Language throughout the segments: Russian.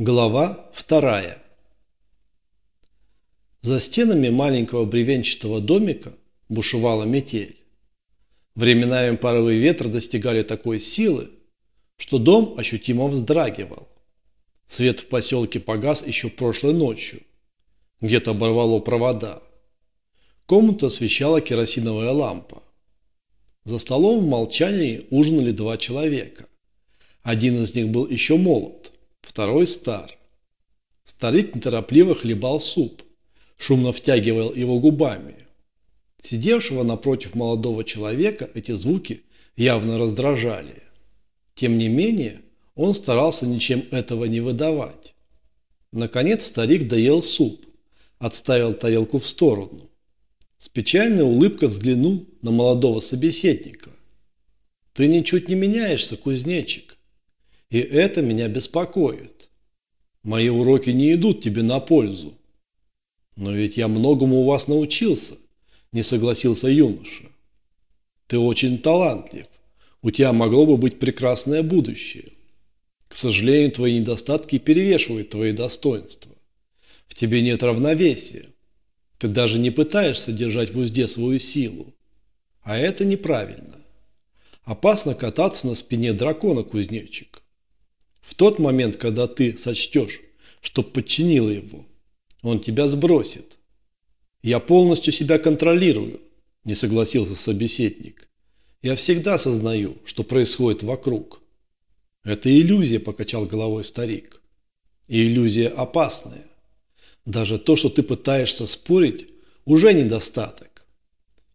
Глава вторая. За стенами маленького бревенчатого домика бушевала метель. Временами порывы ветра достигали такой силы, что дом ощутимо вздрагивал. Свет в поселке погас еще прошлой ночью. Где-то оборвало провода. Комнату освещала керосиновая лампа. За столом в молчании ужинали два человека. Один из них был еще молод – второй стар. Старик неторопливо хлебал суп, шумно втягивал его губами. Сидевшего напротив молодого человека эти звуки явно раздражали. Тем не менее, он старался ничем этого не выдавать. Наконец старик доел суп, отставил тарелку в сторону. С печальной улыбкой взглянул на молодого собеседника. «Ты ничуть не меняешься, кузнечик. И это меня беспокоит. Мои уроки не идут тебе на пользу. Но ведь я многому у вас научился, не согласился юноша. Ты очень талантлив. У тебя могло бы быть прекрасное будущее. К сожалению, твои недостатки перевешивают твои достоинства. В тебе нет равновесия. Ты даже не пытаешься держать в узде свою силу. А это неправильно. Опасно кататься на спине дракона, кузнечик. В тот момент, когда ты сочтешь, что подчинила его, он тебя сбросит. Я полностью себя контролирую, не согласился собеседник. Я всегда сознаю, что происходит вокруг. Это иллюзия, покачал головой старик. И иллюзия опасная. Даже то, что ты пытаешься спорить, уже недостаток.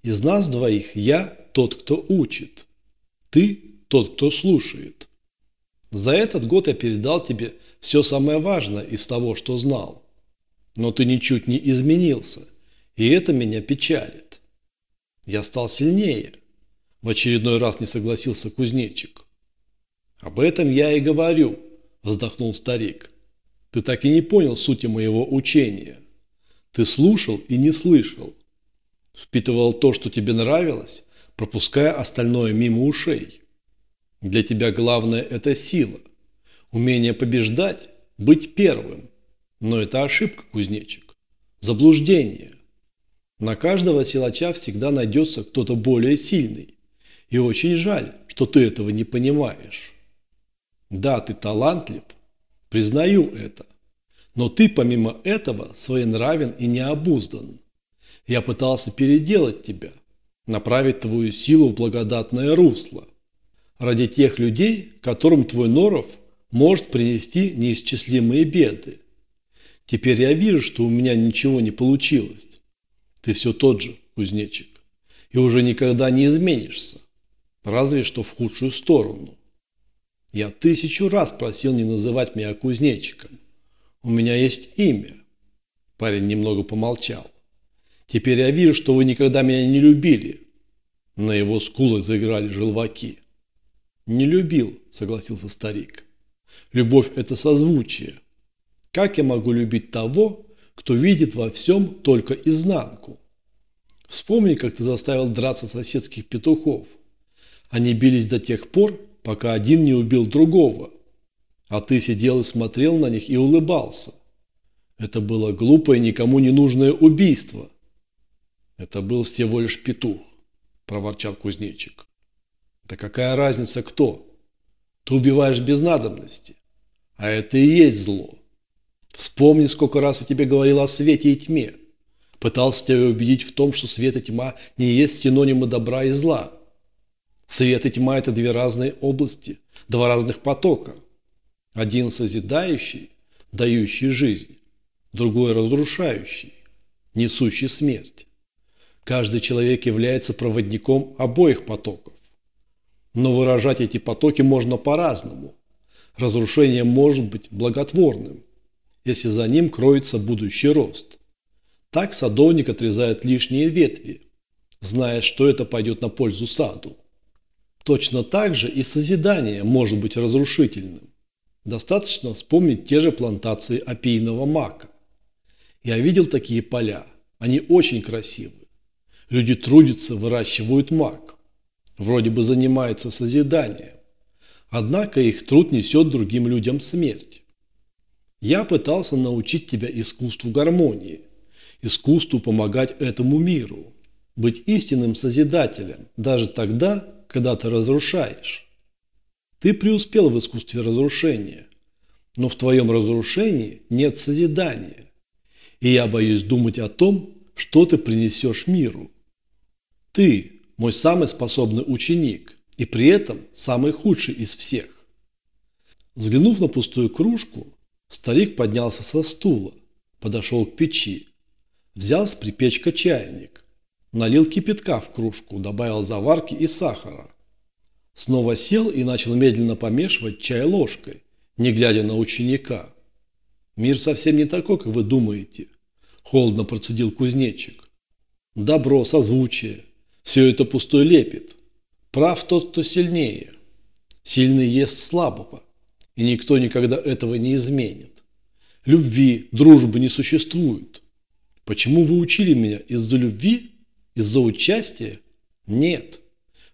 Из нас двоих я тот, кто учит. Ты тот, кто слушает. За этот год я передал тебе все самое важное из того, что знал. Но ты ничуть не изменился, и это меня печалит. Я стал сильнее. В очередной раз не согласился кузнечик. Об этом я и говорю, вздохнул старик. Ты так и не понял сути моего учения. Ты слушал и не слышал. Впитывал то, что тебе нравилось, пропуская остальное мимо ушей. Для тебя главное – это сила. Умение побеждать, быть первым. Но это ошибка, кузнечик. Заблуждение. На каждого силача всегда найдется кто-то более сильный. И очень жаль, что ты этого не понимаешь. Да, ты талантлив, признаю это. Но ты помимо этого своенравен и необуздан. Я пытался переделать тебя, направить твою силу в благодатное русло ради тех людей, которым твой Норов может принести неисчислимые беды. Теперь я вижу, что у меня ничего не получилось. Ты все тот же, кузнечик, и уже никогда не изменишься, разве что в худшую сторону. Я тысячу раз просил не называть меня кузнечиком. У меня есть имя. Парень немного помолчал. Теперь я вижу, что вы никогда меня не любили. На его скулах заиграли желваки. Не любил, согласился старик. Любовь – это созвучие. Как я могу любить того, кто видит во всем только изнанку? Вспомни, как ты заставил драться соседских петухов. Они бились до тех пор, пока один не убил другого. А ты сидел и смотрел на них и улыбался. Это было глупое, никому не нужное убийство. Это был всего лишь петух, проворчал кузнечик. Да какая разница кто? Ты убиваешь без надобности. А это и есть зло. Вспомни, сколько раз я тебе говорил о свете и тьме. Пытался тебя убедить в том, что свет и тьма не есть синонимы добра и зла. Свет и тьма – это две разные области, два разных потока. Один созидающий, дающий жизнь, другой разрушающий, несущий смерть. Каждый человек является проводником обоих потоков. Но выражать эти потоки можно по-разному. Разрушение может быть благотворным, если за ним кроется будущий рост. Так садовник отрезает лишние ветви, зная, что это пойдет на пользу саду. Точно так же и созидание может быть разрушительным. Достаточно вспомнить те же плантации опийного мака. Я видел такие поля, они очень красивы. Люди трудятся, выращивают мак вроде бы занимаются созиданием, однако их труд несет другим людям смерть. Я пытался научить тебя искусству гармонии, искусству помогать этому миру, быть истинным созидателем, даже тогда, когда ты разрушаешь. Ты преуспел в искусстве разрушения, но в твоем разрушении нет созидания. И я боюсь думать о том, что ты принесешь миру. Ты – мой самый способный ученик, и при этом самый худший из всех. Взглянув на пустую кружку, старик поднялся со стула, подошел к печи, взял с припечка чайник, налил кипятка в кружку, добавил заварки и сахара. Снова сел и начал медленно помешивать чай ложкой, не глядя на ученика. «Мир совсем не такой, как вы думаете», – холодно процедил кузнечик. «Добро, созвучие. Все это пустой лепет. Прав тот, кто сильнее. Сильный ест слабого, и никто никогда этого не изменит. Любви, дружбы не существует. Почему вы учили меня? Из-за любви? Из-за участия? Нет.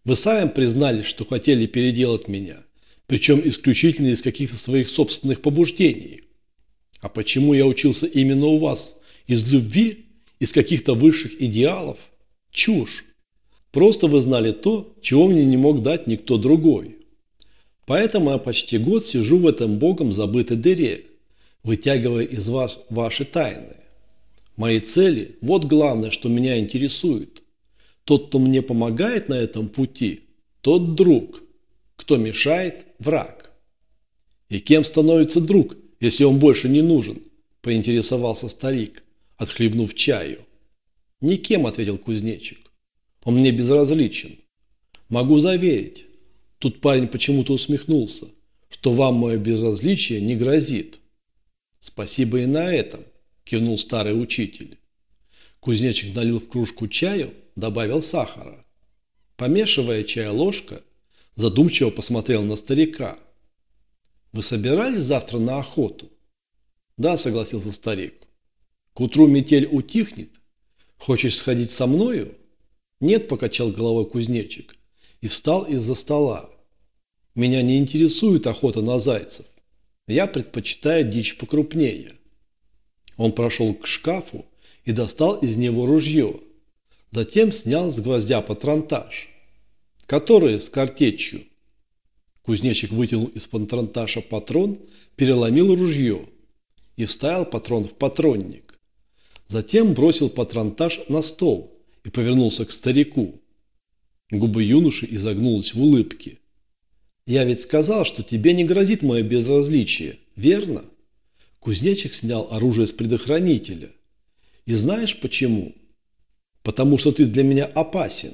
Вы сами признались, что хотели переделать меня причем исключительно из каких-то своих собственных побуждений. А почему я учился именно у вас? Из любви? Из каких-то высших идеалов? Чушь. Просто вы знали то, чего мне не мог дать никто другой. Поэтому я почти год сижу в этом богом забытой дыре, вытягивая из вас ваши тайны. Мои цели – вот главное, что меня интересует. Тот, кто мне помогает на этом пути, тот друг – кто мешает – враг. И кем становится друг, если он больше не нужен? Поинтересовался старик, отхлебнув чаю. Никем, ответил кузнечик. Он мне безразличен. Могу заверить. Тут парень почему-то усмехнулся, что вам мое безразличие не грозит. Спасибо и на этом, кивнул старый учитель. Кузнечик налил в кружку чаю, добавил сахара. Помешивая чай ложка, задумчиво посмотрел на старика. «Вы собирались завтра на охоту?» «Да», – согласился старик. «К утру метель утихнет. Хочешь сходить со мною?» «Нет», – покачал головой кузнечик и встал из-за стола. «Меня не интересует охота на зайцев. Я предпочитаю дичь покрупнее». Он прошел к шкафу и достал из него ружье. Затем снял с гвоздя патронтаж которые с картечью. Кузнечик вытянул из патронташа патрон, переломил ружье и вставил патрон в патронник. Затем бросил патронтаж на стол и повернулся к старику. Губы юноши изогнулись в улыбке. «Я ведь сказал, что тебе не грозит мое безразличие, верно?» Кузнечик снял оружие с предохранителя. «И знаешь почему?» «Потому что ты для меня опасен».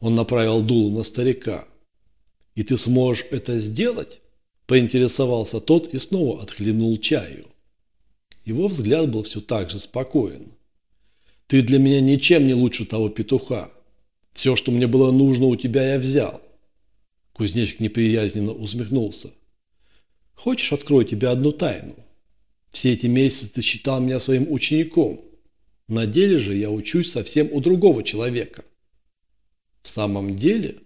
Он направил дуло на старика. «И ты сможешь это сделать?» Поинтересовался тот и снова отхлебнул чаю. Его взгляд был все так же спокоен. «Ты для меня ничем не лучше того петуха. Все, что мне было нужно у тебя, я взял». Кузнечик неприязненно усмехнулся. «Хочешь, открою тебе одну тайну? Все эти месяцы ты считал меня своим учеником. На деле же я учусь совсем у другого человека». В самом деле?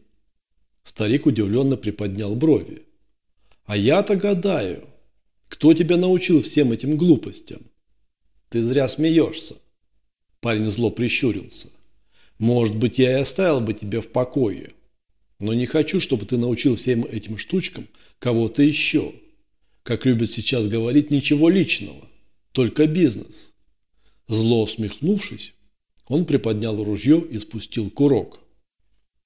Старик удивленно приподнял брови. А я-то гадаю, кто тебя научил всем этим глупостям? Ты зря смеешься. Парень зло прищурился. Может быть, я и оставил бы тебя в покое. Но не хочу, чтобы ты научил всем этим штучкам кого-то еще. Как любят сейчас говорить, ничего личного, только бизнес. Зло усмехнувшись, он приподнял ружье и спустил курок.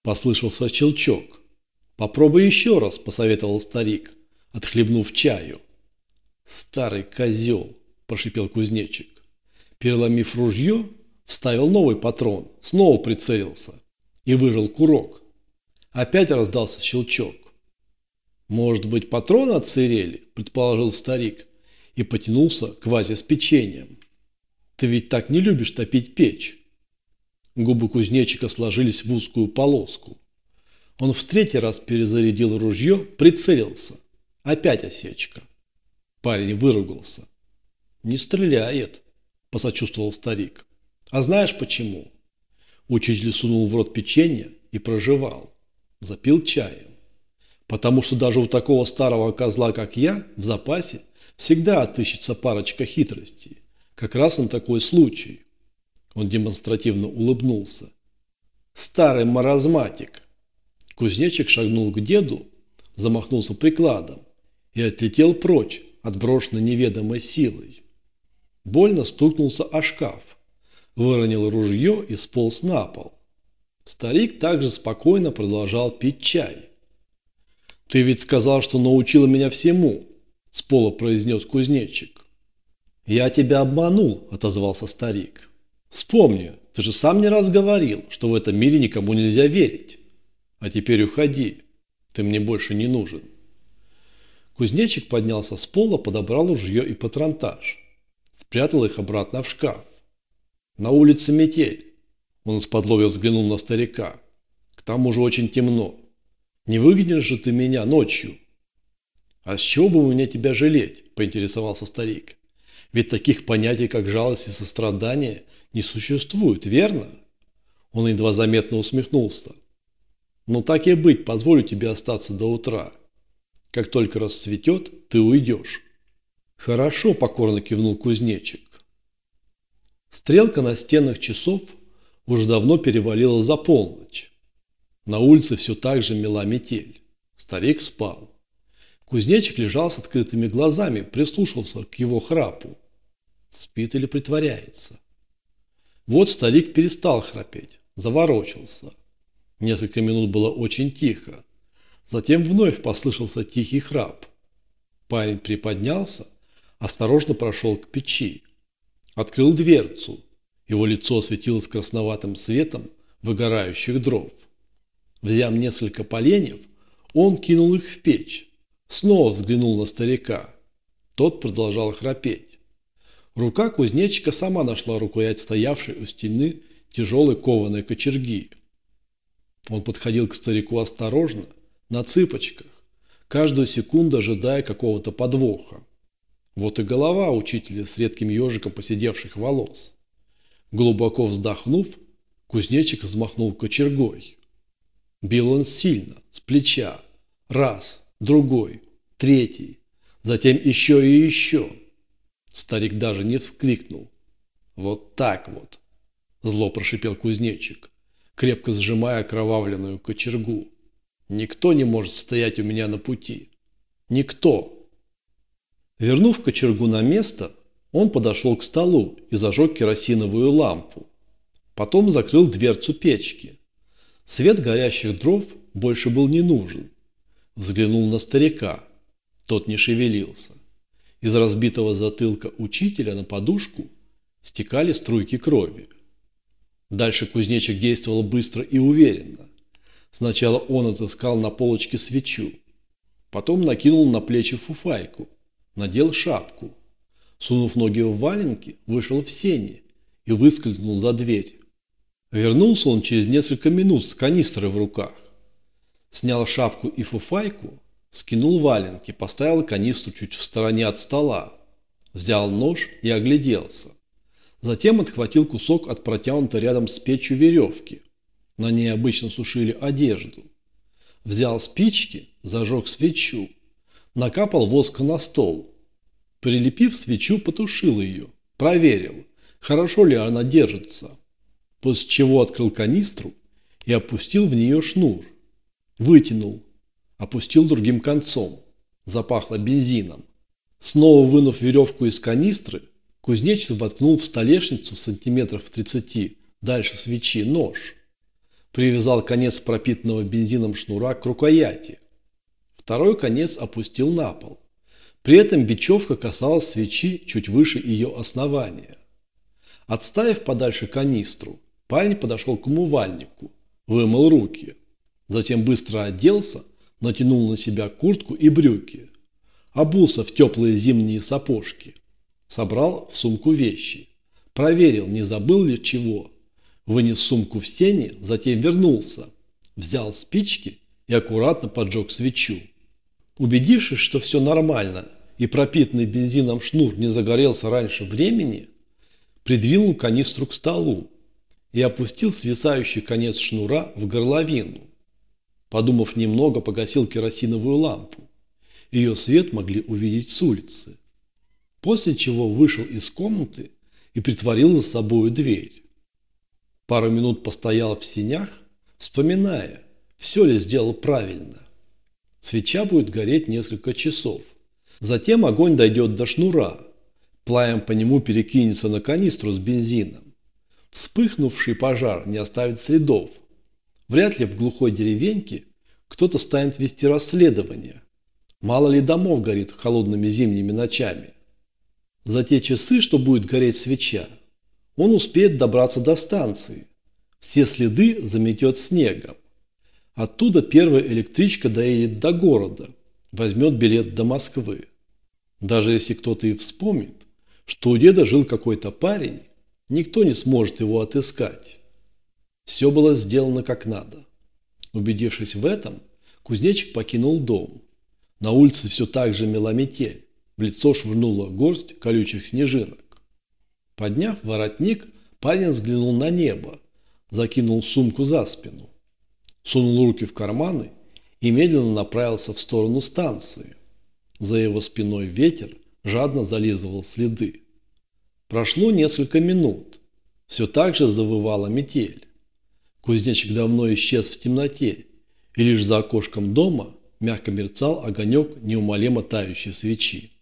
Послышался щелчок. «Попробуй еще раз», – посоветовал старик, отхлебнув чаю. «Старый козел», – прошипел кузнечик. Переломив ружье, вставил новый патрон, снова прицелился и выжил курок. Опять раздался щелчок. «Может быть, патроны отсырели?» – предположил старик и потянулся к вазе с печеньем. «Ты ведь так не любишь топить печь». Губы кузнечика сложились в узкую полоску. Он в третий раз перезарядил ружье, прицелился. Опять осечка. Парень выругался. «Не стреляет», – посочувствовал старик. «А знаешь почему?» Учитель сунул в рот печенье и прожевал. Запил чаем. Потому что даже у такого старого козла, как я, в запасе всегда отыщется парочка хитростей. Как раз на такой случай. Он демонстративно улыбнулся. Старый маразматик. Кузнечик шагнул к деду, замахнулся прикладом и отлетел прочь, отброшенный неведомой силой. Больно стукнулся о шкаф, выронил ружье и сполз на пол. Старик также спокойно продолжал пить чай. «Ты ведь сказал, что научила меня всему», – с пола произнес кузнечик. «Я тебя обманул», – отозвался старик. «Вспомни, ты же сам не раз говорил, что в этом мире никому нельзя верить. А теперь уходи, ты мне больше не нужен». Кузнечик поднялся с пола, подобрал ружье и патронтаж. Спрятал их обратно в шкаф. «На улице метель», – он с подловья взглянул на старика. «К тому же очень темно. Не выгонишь же ты меня ночью. А с чего бы мне тебя жалеть, поинтересовался старик. Ведь таких понятий, как жалость и сострадание, не существует, верно? Он едва заметно усмехнулся. Но так и быть, позволю тебе остаться до утра. Как только расцветет, ты уйдешь. Хорошо, покорно кивнул кузнечик. Стрелка на стенах часов уже давно перевалила за полночь. На улице все так же мела метель. Старик спал. Кузнечик лежал с открытыми глазами, прислушался к его храпу. Спит или притворяется? Вот старик перестал храпеть, заворочился. Несколько минут было очень тихо. Затем вновь послышался тихий храп. Парень приподнялся, осторожно прошел к печи. Открыл дверцу. Его лицо осветилось красноватым светом выгорающих дров. Взяв несколько поленьев, он кинул их в печь. Снова взглянул на старика. Тот продолжал храпеть. Рука кузнечика сама нашла рукоять стоявшей у стены тяжелой кованой кочерги. Он подходил к старику осторожно, на цыпочках, каждую секунду ожидая какого-то подвоха. Вот и голова учителя с редким ежиком посидевших волос. Глубоко вздохнув, кузнечик взмахнул кочергой. Бил он сильно, с плеча. Раз, другой, третий. Затем еще и еще. Старик даже не вскрикнул. Вот так вот. Зло прошипел кузнечик, крепко сжимая окровавленную кочергу. Никто не может стоять у меня на пути. Никто. Вернув кочергу на место, он подошел к столу и зажег керосиновую лампу. Потом закрыл дверцу печки. Свет горящих дров больше был не нужен. Взглянул на старика. Тот не шевелился. Из разбитого затылка учителя на подушку стекали струйки крови. Дальше кузнечик действовал быстро и уверенно. Сначала он отыскал на полочке свечу. Потом накинул на плечи фуфайку. Надел шапку. Сунув ноги в валенки, вышел в сени и выскользнул за дверь. Вернулся он через несколько минут с канистрой в руках. Снял шапку и фуфайку, скинул валенки, поставил канистру чуть в стороне от стола. Взял нож и огляделся. Затем отхватил кусок от протянутой рядом с печью веревки. На ней обычно сушили одежду. Взял спички, зажег свечу. Накапал воска на стол. Прилепив свечу, потушил ее. Проверил, хорошо ли она держится после чего открыл канистру и опустил в нее шнур. Вытянул, опустил другим концом. Запахло бензином. Снова вынув веревку из канистры, кузнечик воткнул в столешницу сантиметров в 30 дальше свечи нож. Привязал конец пропитанного бензином шнура к рукояти. Второй конец опустил на пол. При этом бечевка касалась свечи чуть выше ее основания. Отставив подальше канистру, Парень подошел к умывальнику, вымыл руки. Затем быстро оделся, натянул на себя куртку и брюки. Обулся в теплые зимние сапожки. Собрал в сумку вещи. Проверил, не забыл ли чего. Вынес сумку в сене, затем вернулся. Взял спички и аккуратно поджег свечу. Убедившись, что все нормально и пропитанный бензином шнур не загорелся раньше времени, придвинул канистру к столу и опустил свисающий конец шнура в горловину. Подумав немного, погасил керосиновую лампу. Ее свет могли увидеть с улицы. После чего вышел из комнаты и притворил за собою дверь. Пару минут постоял в синях, вспоминая, все ли сделал правильно. Свеча будет гореть несколько часов. Затем огонь дойдет до шнура. Пламя по нему перекинется на канистру с бензином. Вспыхнувший пожар не оставит следов. Вряд ли в глухой деревеньке кто-то станет вести расследование. Мало ли домов горит холодными зимними ночами. За те часы, что будет гореть свеча, он успеет добраться до станции. Все следы заметет снегом. Оттуда первая электричка доедет до города, возьмет билет до Москвы. Даже если кто-то и вспомнит, что у деда жил какой-то парень, никто не сможет его отыскать. Все было сделано как надо. Убедившись в этом, кузнечик покинул дом. На улице все так же мела метель. В лицо швырнула горсть колючих снежинок. Подняв воротник, парень взглянул на небо, закинул сумку за спину сунул руки в карманы и медленно направился в сторону станции. За его спиной ветер жадно зализывал следы. Прошло несколько минут. Все так же завывала метель. Кузнечик давно исчез в темноте, и лишь за окошком дома мягко мерцал огонек неумолимо тающей свечи.